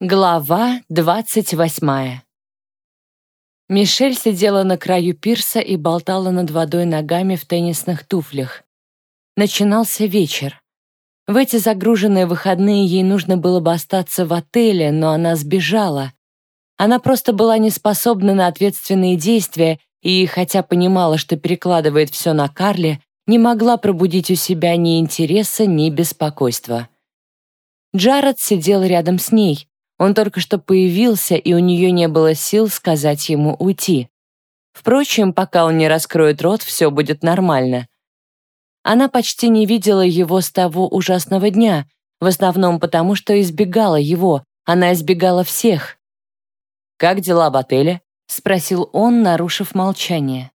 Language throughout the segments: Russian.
Глава двадцать восьмая Мишель сидела на краю пирса и болтала над водой ногами в теннисных туфлях. Начинался вечер. В эти загруженные выходные ей нужно было бы остаться в отеле, но она сбежала. Она просто была не способна на ответственные действия и, хотя понимала, что перекладывает все на Карли, не могла пробудить у себя ни интереса, ни беспокойства. Джаред сидел рядом с ней, он только что появился, и у нее не было сил сказать ему уйти. Впрочем, пока он не раскроет рот, все будет нормально. Она почти не видела его с того ужасного дня, в основном потому, что избегала его, она избегала всех. «Как дела в отеле?» — спросил он, нарушив молчание.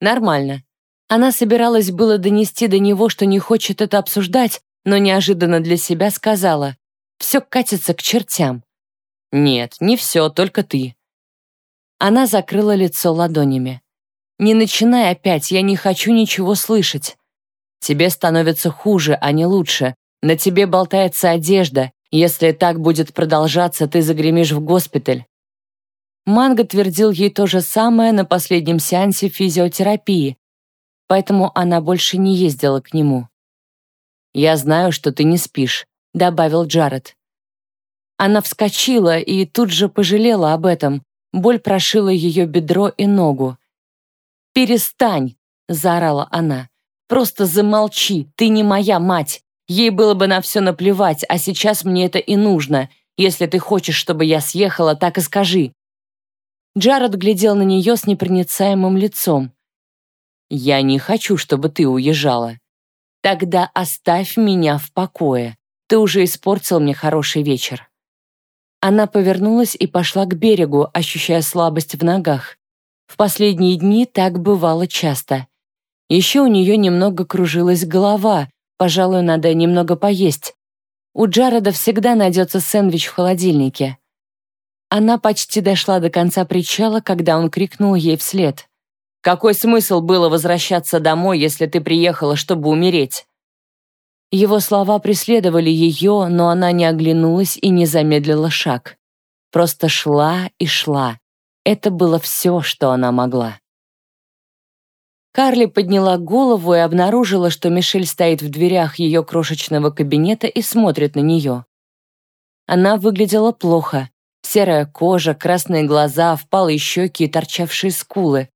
«Нормально». Она собиралась было донести до него, что не хочет это обсуждать, но неожиданно для себя сказала, «Все катится к чертям». «Нет, не все, только ты». Она закрыла лицо ладонями. «Не начинай опять, я не хочу ничего слышать. Тебе становится хуже, а не лучше. На тебе болтается одежда. Если так будет продолжаться, ты загремишь в госпиталь». Манго твердил ей то же самое на последнем сеансе физиотерапии, поэтому она больше не ездила к нему. «Я знаю, что ты не спишь», — добавил Джаред. Она вскочила и тут же пожалела об этом. Боль прошила ее бедро и ногу. «Перестань!» — заорала она. «Просто замолчи, ты не моя мать. Ей было бы на все наплевать, а сейчас мне это и нужно. Если ты хочешь, чтобы я съехала, так и скажи». Джаред глядел на нее с непроницаемым лицом. «Я не хочу, чтобы ты уезжала. Тогда оставь меня в покое. Ты уже испортил мне хороший вечер». Она повернулась и пошла к берегу, ощущая слабость в ногах. В последние дни так бывало часто. Еще у нее немного кружилась голова, пожалуй, надо немного поесть. У Джареда всегда найдется сэндвич в холодильнике. Она почти дошла до конца причала, когда он крикнул ей вслед. «Какой смысл было возвращаться домой, если ты приехала, чтобы умереть?» Его слова преследовали ее, но она не оглянулась и не замедлила шаг. Просто шла и шла. Это было все, что она могла. Карли подняла голову и обнаружила, что Мишель стоит в дверях ее крошечного кабинета и смотрит на нее. Она выглядела плохо. Серая кожа, красные глаза, впалые щеки и торчавшие скулы.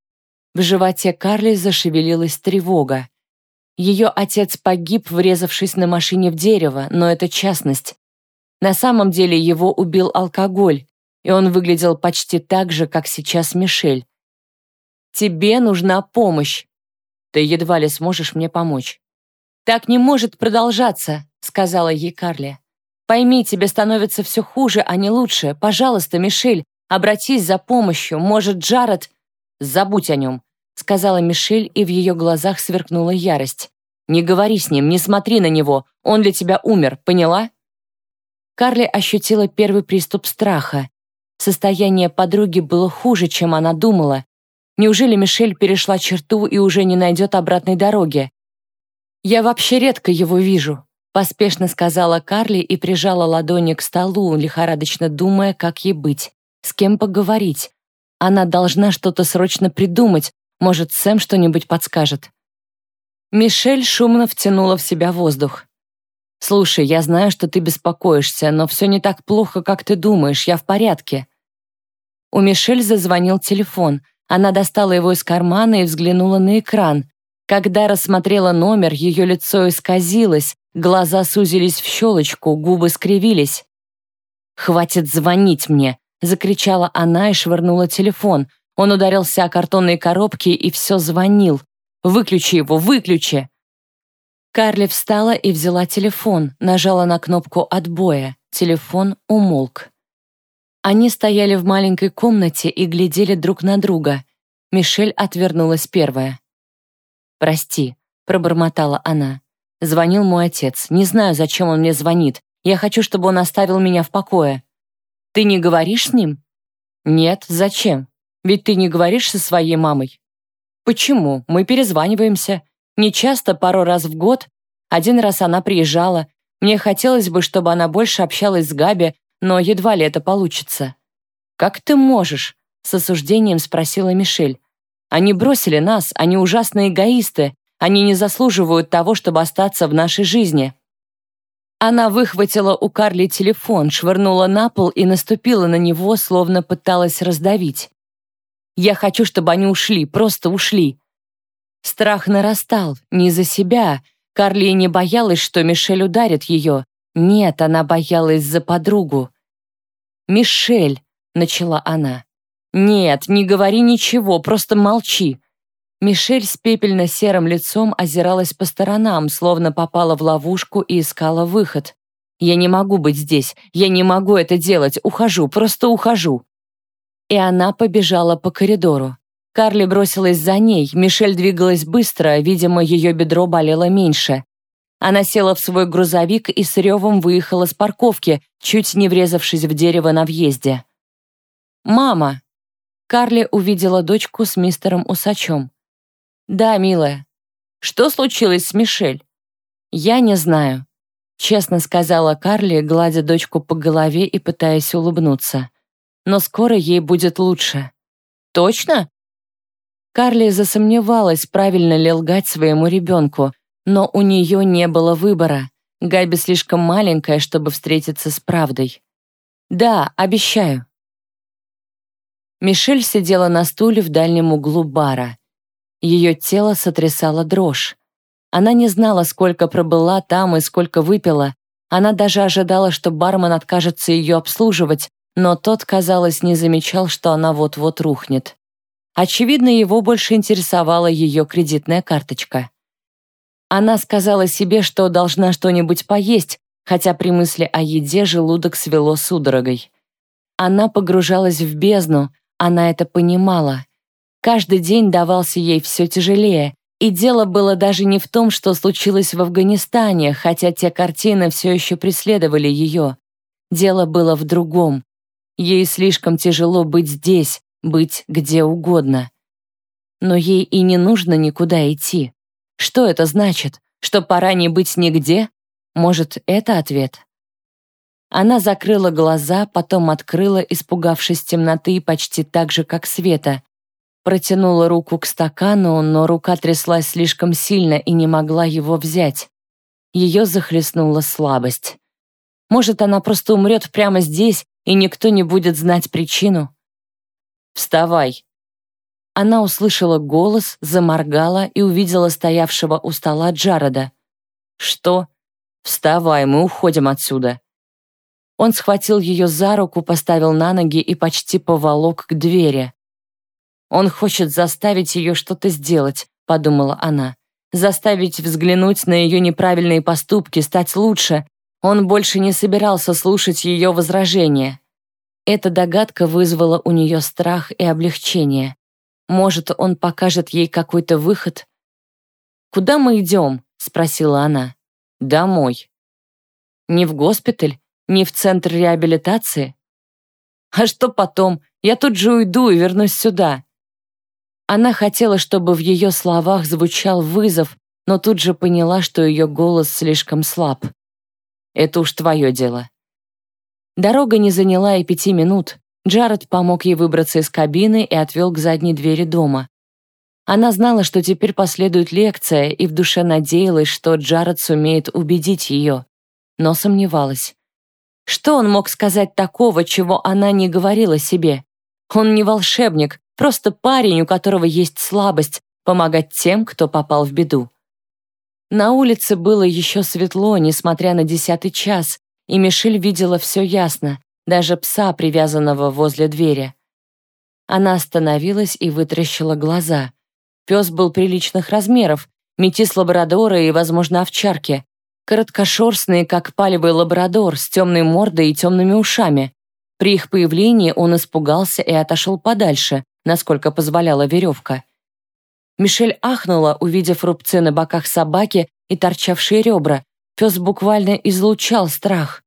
В животе Карли зашевелилась тревога. Ее отец погиб, врезавшись на машине в дерево, но это частность. На самом деле его убил алкоголь, и он выглядел почти так же, как сейчас Мишель. «Тебе нужна помощь. Ты едва ли сможешь мне помочь». «Так не может продолжаться», — сказала ей Карли. «Пойми, тебе становится все хуже, а не лучше. Пожалуйста, Мишель, обратись за помощью. Может, Джаред...» «Забудь о нем сказала Мишель, и в ее глазах сверкнула ярость. «Не говори с ним, не смотри на него, он для тебя умер, поняла?» Карли ощутила первый приступ страха. Состояние подруги было хуже, чем она думала. Неужели Мишель перешла черту и уже не найдет обратной дороги? «Я вообще редко его вижу», — поспешно сказала Карли и прижала ладони к столу, лихорадочно думая, как ей быть, с кем поговорить. Она должна что-то срочно придумать, может, Сэм что-нибудь подскажет?» Мишель шумно втянула в себя воздух. «Слушай, я знаю, что ты беспокоишься, но все не так плохо, как ты думаешь, я в порядке». У Мишель зазвонил телефон. Она достала его из кармана и взглянула на экран. Когда рассмотрела номер, ее лицо исказилось, глаза сузились в щелочку, губы скривились. «Хватит звонить мне!» — закричала она и швырнула телефон — он ударился о картонные коробки и все звонил. «Выключи его, выключи!» Карли встала и взяла телефон, нажала на кнопку отбоя. Телефон умолк. Они стояли в маленькой комнате и глядели друг на друга. Мишель отвернулась первая. «Прости», — пробормотала она. «Звонил мой отец. Не знаю, зачем он мне звонит. Я хочу, чтобы он оставил меня в покое». «Ты не говоришь с ним?» «Нет, зачем? Ведь ты не говоришь со своей мамой. Почему? Мы перезваниваемся. Не часто, пару раз в год. Один раз она приезжала. Мне хотелось бы, чтобы она больше общалась с Габи, но едва ли это получится. «Как ты можешь?» — с осуждением спросила Мишель. «Они бросили нас, они ужасные эгоисты, они не заслуживают того, чтобы остаться в нашей жизни». Она выхватила у Карли телефон, швырнула на пол и наступила на него, словно пыталась раздавить. «Я хочу, чтобы они ушли, просто ушли». Страх нарастал, не за себя. Карли не боялась, что Мишель ударит ее. Нет, она боялась за подругу. «Мишель», — начала она. «Нет, не говори ничего, просто молчи». Мишель с пепельно-серым лицом озиралась по сторонам, словно попала в ловушку и искала выход. «Я не могу быть здесь, я не могу это делать, ухожу, просто ухожу». И она побежала по коридору. Карли бросилась за ней, Мишель двигалась быстро, видимо, ее бедро болело меньше. Она села в свой грузовик и с ревом выехала с парковки, чуть не врезавшись в дерево на въезде. «Мама!» Карли увидела дочку с мистером Усачом. «Да, милая. Что случилось с Мишель?» «Я не знаю», — честно сказала Карли, гладя дочку по голове и пытаясь улыбнуться. «Но скоро ей будет лучше». «Точно?» Карли засомневалась, правильно ли лгать своему ребенку, но у нее не было выбора. Габи слишком маленькая, чтобы встретиться с правдой. «Да, обещаю». Мишель сидела на стуле в дальнем углу бара. Ее тело сотрясало дрожь. Она не знала, сколько пробыла там и сколько выпила. Она даже ожидала, что бармен откажется ее обслуживать, но тот, казалось, не замечал, что она вот-вот рухнет. Очевидно, его больше интересовала ее кредитная карточка. Она сказала себе, что должна что-нибудь поесть, хотя при мысли о еде желудок свело судорогой. Она погружалась в бездну, она это понимала. Каждый день давался ей все тяжелее, и дело было даже не в том, что случилось в Афганистане, хотя те картины все еще преследовали ее. Дело было в другом. Ей слишком тяжело быть здесь, быть где угодно. Но ей и не нужно никуда идти. Что это значит? Что пора не быть нигде? Может, это ответ? Она закрыла глаза, потом открыла, испугавшись темноты почти так же, как света. Протянула руку к стакану, но рука тряслась слишком сильно и не могла его взять. Ее захлестнула слабость. Может, она просто умрет прямо здесь, и никто не будет знать причину? «Вставай!» Она услышала голос, заморгала и увидела стоявшего у стола Джарода. «Что? Вставай, мы уходим отсюда!» Он схватил ее за руку, поставил на ноги и почти поволок к двери. Он хочет заставить ее что-то сделать, подумала она. Заставить взглянуть на ее неправильные поступки, стать лучше. Он больше не собирался слушать ее возражения. Эта догадка вызвала у нее страх и облегчение. Может, он покажет ей какой-то выход? «Куда мы идем?» — спросила она. «Домой». «Не в госпиталь? Не в центр реабилитации?» «А что потом? Я тут же уйду и вернусь сюда. Она хотела, чтобы в ее словах звучал вызов, но тут же поняла, что ее голос слишком слаб. «Это уж твое дело». Дорога не заняла и пяти минут. Джаред помог ей выбраться из кабины и отвел к задней двери дома. Она знала, что теперь последует лекция, и в душе надеялась, что Джаред сумеет убедить ее, но сомневалась. Что он мог сказать такого, чего она не говорила себе? Он не волшебник, Просто парень, у которого есть слабость помогать тем, кто попал в беду. На улице было еще светло, несмотря на десятый час, и Мишель видела все ясно, даже пса, привязанного возле двери. Она остановилась и вытрящила глаза. Пес был приличных размеров, метис лабрадора и, возможно, овчарки. Короткошерстный, как палевый лабрадор, с темной мордой и темными ушами. При их появлении он испугался и отошел подальше, насколько позволяла веревка. Мишель ахнула, увидев рубцы на боках собаки и торчавшие ребра. Пес буквально излучал страх.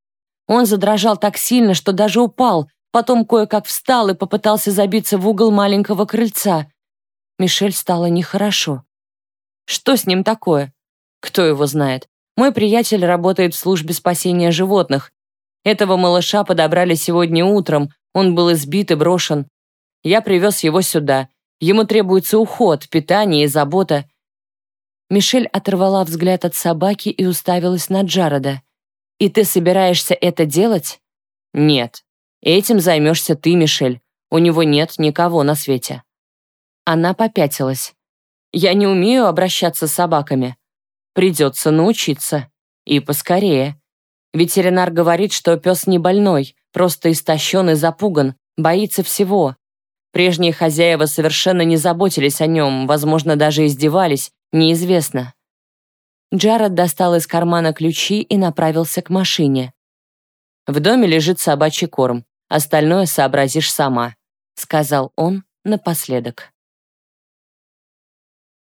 Он задрожал так сильно, что даже упал, потом кое-как встал и попытался забиться в угол маленького крыльца. Мишель стало нехорошо. Что с ним такое? Кто его знает? Мой приятель работает в службе спасения животных. Этого малыша подобрали сегодня утром, он был избит и брошен. Я привез его сюда. Ему требуется уход, питание и забота. Мишель оторвала взгляд от собаки и уставилась на Джареда. «И ты собираешься это делать?» «Нет. Этим займешься ты, Мишель. У него нет никого на свете». Она попятилась. «Я не умею обращаться с собаками. Придется научиться. И поскорее. Ветеринар говорит, что пес не больной, просто истощен и запуган, боится всего. Прежние хозяева совершенно не заботились о нем, возможно, даже издевались, неизвестно. Джаред достал из кармана ключи и направился к машине. «В доме лежит собачий корм, остальное сообразишь сама», сказал он напоследок.